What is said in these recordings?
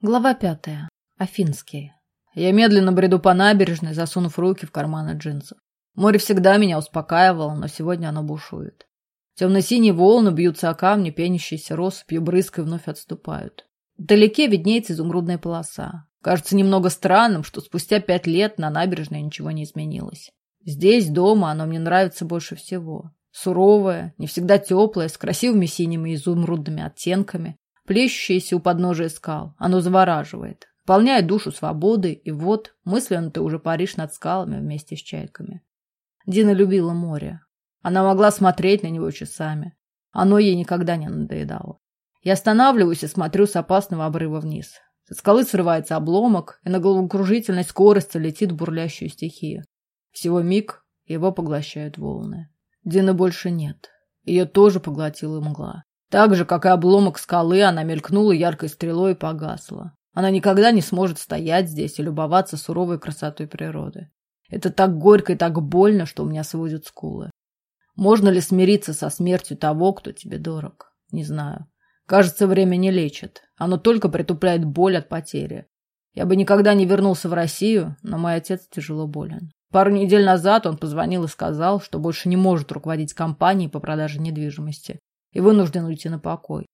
Глава пятая. Афинские. Я медленно бреду по набережной, засунув руки в карманы джинсов. Море всегда меня успокаивало, но сегодня оно бушует. Темно-синие волны бьются о камни, пенящиеся россыпью брызг и вновь отступают. Вдалеке виднеется изумрудная полоса. Кажется немного странным, что спустя пять лет на набережной ничего не изменилось. Здесь, дома, оно мне нравится больше всего. Суровое, не всегда теплое, с красивыми синими изумрудными оттенками, плещущееся у подножия скал. Оно завораживает, наполняет душу свободой, и вот мысленно ты уже паришь над скалами вместе с чайками. Дина любила море. Она могла смотреть на него часами. Оно ей никогда не надоедало. Я останавливаюсь и смотрю с опасного обрыва вниз. Со скалы срывается обломок, и на головокружительной скорости летит в бурлящую стихию. Всего миг его поглощают волны. Дины больше нет. Ее тоже поглотила мгла. Так же, как и обломок скалы, она мелькнула яркой стрелой и погасла. Она никогда не сможет стоять здесь и любоваться суровой красотой природы. Это так горько и так больно, что у меня сводят скулы. Можно ли смириться со смертью того, кто тебе дорог? Не знаю. Кажется, время не лечит. Оно только притупляет боль от потери. Я бы никогда не вернулся в Россию, но мой отец тяжело болен. Пару недель назад он позвонил и сказал, что больше не может руководить компанией по продаже недвижимости и вынужден уйти на покой.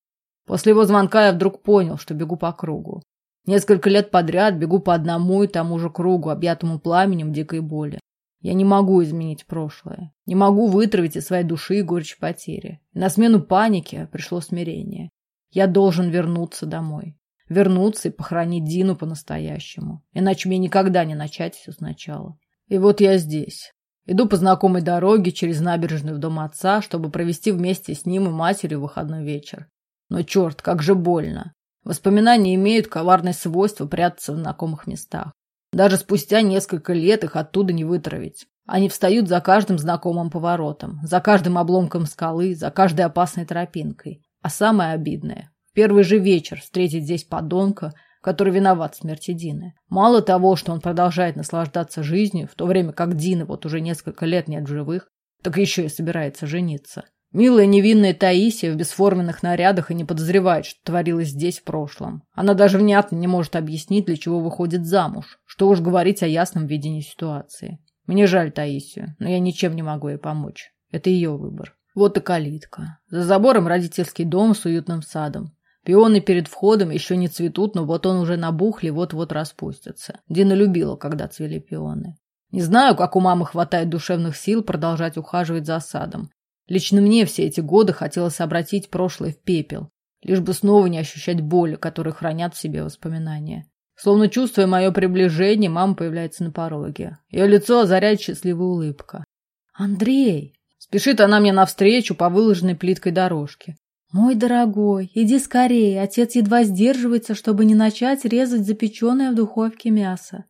После его звонка я вдруг понял, что бегу по кругу. Несколько лет подряд бегу по одному и тому же кругу, объятому пламенем дикой боли. Я не могу изменить прошлое. Не могу вытравить из своей души горечь потери. На смену панике пришло смирение. Я должен вернуться домой. Вернуться и похоронить Дину по-настоящему. Иначе мне никогда не начать все сначала. И вот я здесь. Иду по знакомой дороге через набережную в дом отца, чтобы провести вместе с ним и матерью выходной вечер. Но черт, как же больно. Воспоминания имеют коварное свойство прятаться в знакомых местах. Даже спустя несколько лет их оттуда не вытравить. Они встают за каждым знакомым поворотом, за каждым обломком скалы, за каждой опасной тропинкой. А самое обидное – в первый же вечер встретить здесь подонка, который виноват в смерти Дины. Мало того, что он продолжает наслаждаться жизнью, в то время как Дина вот уже несколько лет нет в живых, так еще и собирается жениться. Милая невинная Таисия в бесформенных нарядах и не подозревает, что творилось здесь в прошлом. Она даже внятно не может объяснить, для чего выходит замуж, что уж говорить о ясном видении ситуации. Мне жаль Таисию, но я ничем не могу ей помочь. Это ее выбор. Вот и калитка. За забором родительский дом с уютным садом. Пионы перед входом еще не цветут, но вот он уже набухли, вот-вот распустятся. Дина любила, когда цвели пионы. Не знаю, как у мамы хватает душевных сил продолжать ухаживать за садом. Лично мне все эти годы хотелось обратить прошлое в пепел, лишь бы снова не ощущать боли, которые хранят в себе воспоминания. Словно чувствуя мое приближение, мама появляется на пороге. Ее лицо озаряет счастливая улыбка. «Андрей!» Спешит она мне навстречу по выложенной плиткой дорожке. «Мой дорогой, иди скорее, отец едва сдерживается, чтобы не начать резать запеченное в духовке мясо».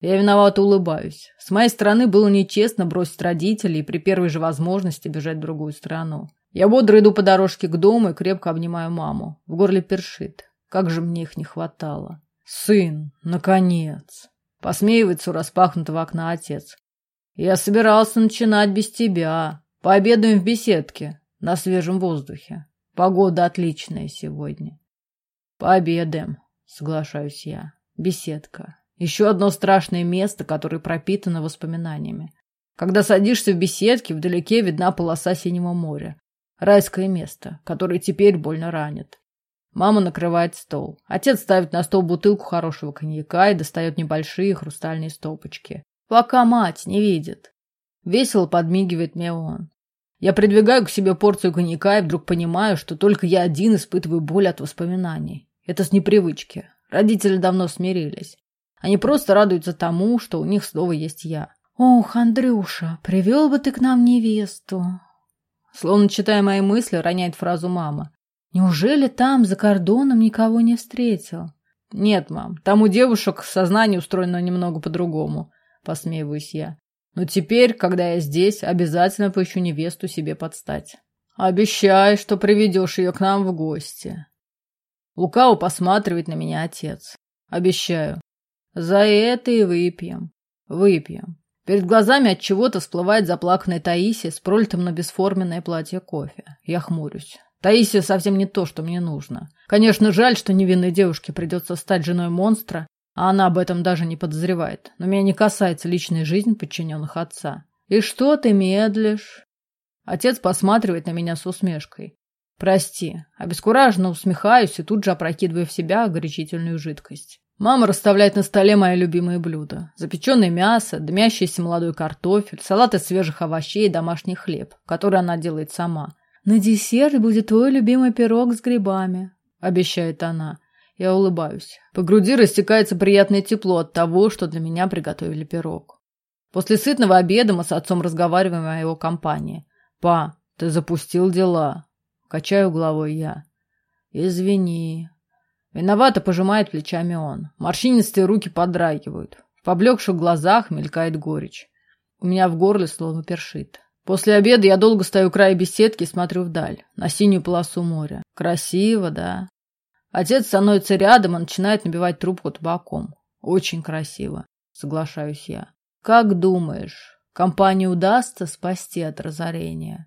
Я виновато улыбаюсь. С моей стороны было нечестно бросить родителей и при первой же возможности бежать в другую страну. Я бодро иду по дорожке к дому и крепко обнимаю маму. В горле першит. Как же мне их не хватало. Сын, наконец. Посмеивается у распахнутого окна отец. Я собирался начинать без тебя. Пообедаем в беседке, на свежем воздухе. Погода отличная сегодня. Пообедаем, соглашаюсь я. Беседка. Еще одно страшное место, которое пропитано воспоминаниями. Когда садишься в беседке, вдалеке видна полоса синего моря. Райское место, которое теперь больно ранит. Мама накрывает стол. Отец ставит на стол бутылку хорошего коньяка и достает небольшие хрустальные стопочки. Пока мать не видит. Весело подмигивает мне он. Я придвигаю к себе порцию коньяка и вдруг понимаю, что только я один испытываю боль от воспоминаний. Это с непривычки. Родители давно смирились. Они просто радуются тому, что у них снова есть я. «Ох, Андрюша, привел бы ты к нам невесту!» Словно читая мои мысли, роняет фразу мама. «Неужели там, за кордоном, никого не встретил?» «Нет, мам, там у девушек сознание устроено немного по-другому», — посмеиваюсь я. Но теперь, когда я здесь, обязательно поищу невесту себе подстать. Обещай, что приведешь ее к нам в гости. Лукао посматривает на меня отец. Обещаю. За это и выпьем. Выпьем. Перед глазами от чего-то всплывает заплаканная Таисия с пролитым на бесформенное платье кофе. Я хмурюсь. Таисия совсем не то, что мне нужно. Конечно, жаль, что невинной девушке придется стать женой монстра, а она об этом даже не подозревает. Но меня не касается личной жизни подчиненных отца. И что ты медлишь? Отец посматривает на меня с усмешкой. Прости, обескураженно усмехаюсь и тут же опрокидываю в себя горячительную жидкость. Мама расставляет на столе мои любимые блюда. Запеченное мясо, дымящийся молодой картофель, салат из свежих овощей и домашний хлеб, который она делает сама. «На десерт будет твой любимый пирог с грибами», — обещает она. Я улыбаюсь. По груди растекается приятное тепло от того, что для меня приготовили пирог. После сытного обеда мы с отцом разговариваем о его компании. «Па, ты запустил дела». Качаю головой я. «Извини». Виновато пожимает плечами он. Морщинистые руки подрагивают. В поблекших глазах мелькает горечь. У меня в горле словно першит. После обеда я долго стою у края беседки и смотрю вдаль, на синюю полосу моря. Красиво, да? Отец становится рядом и начинает набивать трубку табаком. Очень красиво, соглашаюсь я. Как думаешь, компании удастся спасти от разорения?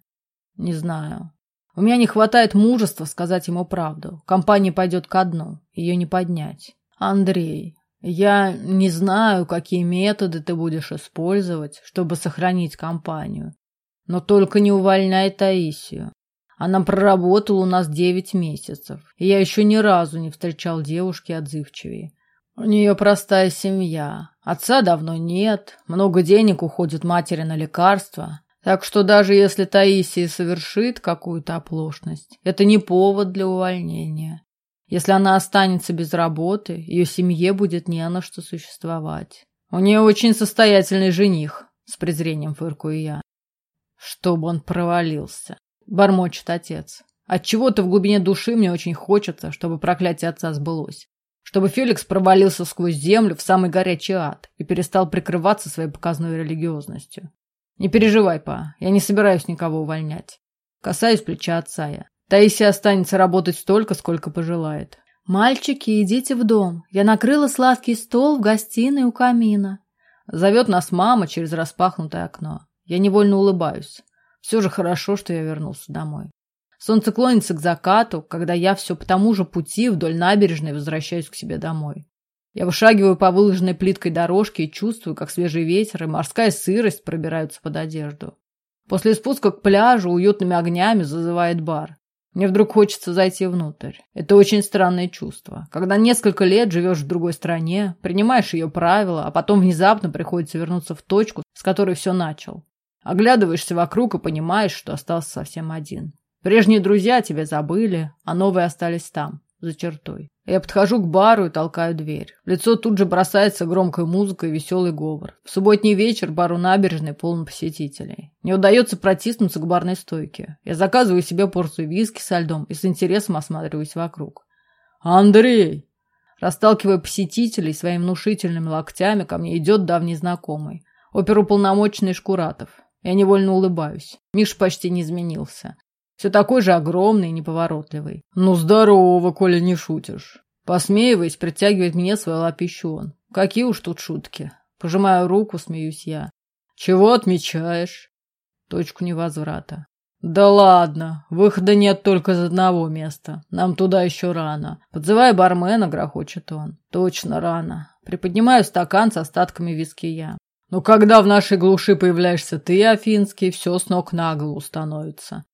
Не знаю. У меня не хватает мужества сказать ему правду. Компания пойдет ко дну, ее не поднять. Андрей, я не знаю, какие методы ты будешь использовать, чтобы сохранить компанию. Но только не увольняй Таисию. Она проработала у нас девять месяцев, и я еще ни разу не встречал девушки отзывчивее. У нее простая семья, отца давно нет, много денег уходит матери на лекарства, так что даже если Таисия совершит какую-то оплошность, это не повод для увольнения. Если она останется без работы, ее семье будет не на что существовать. У нее очень состоятельный жених, с презрением фыркую я. Чтобы он провалился, бормочет отец. Отчего-то в глубине души мне очень хочется, чтобы проклятие отца сбылось. Чтобы Феликс провалился сквозь землю в самый горячий ад и перестал прикрываться своей показной религиозностью. Не переживай, па, я не собираюсь никого увольнять. Касаюсь плеча отца я. Таисия останется работать столько, сколько пожелает. «Мальчики, идите в дом. Я накрыла сладкий стол в гостиной у камина». Зовет нас мама через распахнутое окно. Я невольно улыбаюсь. Все же хорошо, что я вернулся домой. Солнце клонится к закату, когда я все по тому же пути вдоль набережной возвращаюсь к себе домой. Я вышагиваю по выложенной плиткой дорожке и чувствую, как свежий ветер и морская сырость пробираются под одежду. После спуска к пляжу уютными огнями зазывает бар. Мне вдруг хочется зайти внутрь. Это очень странное чувство. Когда несколько лет живешь в другой стране, принимаешь ее правила, а потом внезапно приходится вернуться в точку, с которой все начал. Оглядываешься вокруг и понимаешь, что остался совсем один. Прежние друзья тебя забыли, а новые остались там, за чертой. Я подхожу к бару и толкаю дверь. Лицо тут же бросается громкая музыка и веселый говор. В субботний вечер бару набережной полон посетителей. Не удается протиснуться к барной стойке. Я заказываю себе порцию виски со льдом и с интересом осматриваюсь вокруг. «Андрей!» Расталкивая посетителей своими внушительными локтями, ко мне идет давний знакомый. Оперуполномоченный Шкуратов. Я невольно улыбаюсь. Миш почти не изменился. Все такой же огромный и неповоротливый. Ну, здорово, Коля, не шутишь. Посмеиваясь, притягивает мне свой лапищу он. Какие уж тут шутки. Пожимаю руку, смеюсь я. Чего отмечаешь? Точку невозврата. Да ладно, выхода нет только из одного места. Нам туда еще рано. Подзывай бармена, грохочет он. Точно рано. Приподнимаю стакан с остатками виски я. Но когда в нашей глуши появляешься ты, Афинский, все с ног на голову становится.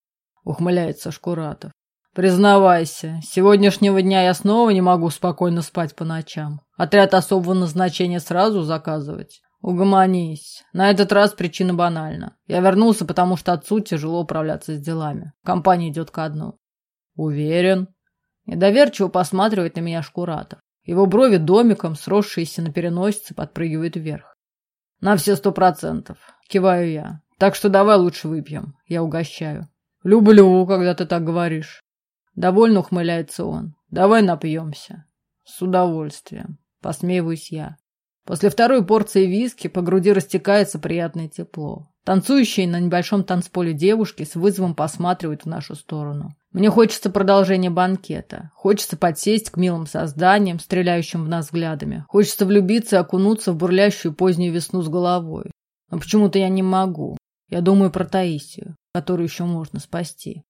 Ухмыляется Шкуратов. Признавайся, с сегодняшнего дня я снова не могу спокойно спать по ночам. Отряд особого назначения сразу заказывать. Угомонись. На этот раз причина банальна. Я вернулся, потому что отцу тяжело управляться с делами. Компания идет ко дну. Уверен. Недоверчиво посматривает на меня Шкуратов. Его брови домиком, сросшиеся на переносице, подпрыгивают вверх. На все сто процентов. Киваю я. Так что давай лучше выпьем. Я угощаю. Люблю, когда ты так говоришь. Довольно ухмыляется он. Давай напьемся. С удовольствием. Посмеиваюсь я. После второй порции виски по груди растекается приятное тепло. Танцующие на небольшом танцполе девушки с вызовом посматривают в нашу сторону. Мне хочется продолжения банкета. Хочется подсесть к милым созданиям, стреляющим в нас взглядами. Хочется влюбиться и окунуться в бурлящую позднюю весну с головой. Но почему-то я не могу. Я думаю про Таисию, которую еще можно спасти.